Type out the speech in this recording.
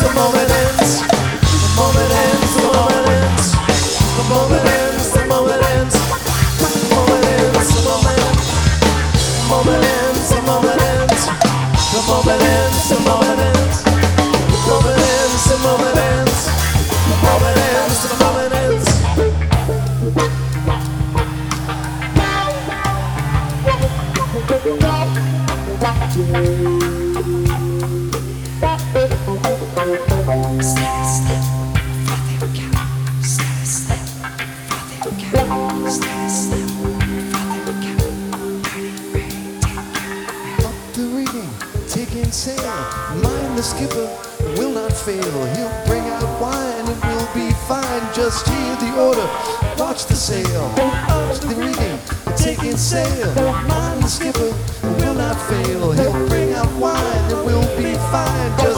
just a moment. Just hear the order, watch the sail. Watch the rigging, taking sail. Mind the skipper will not fail. He'll bring out wine and we'll be fine.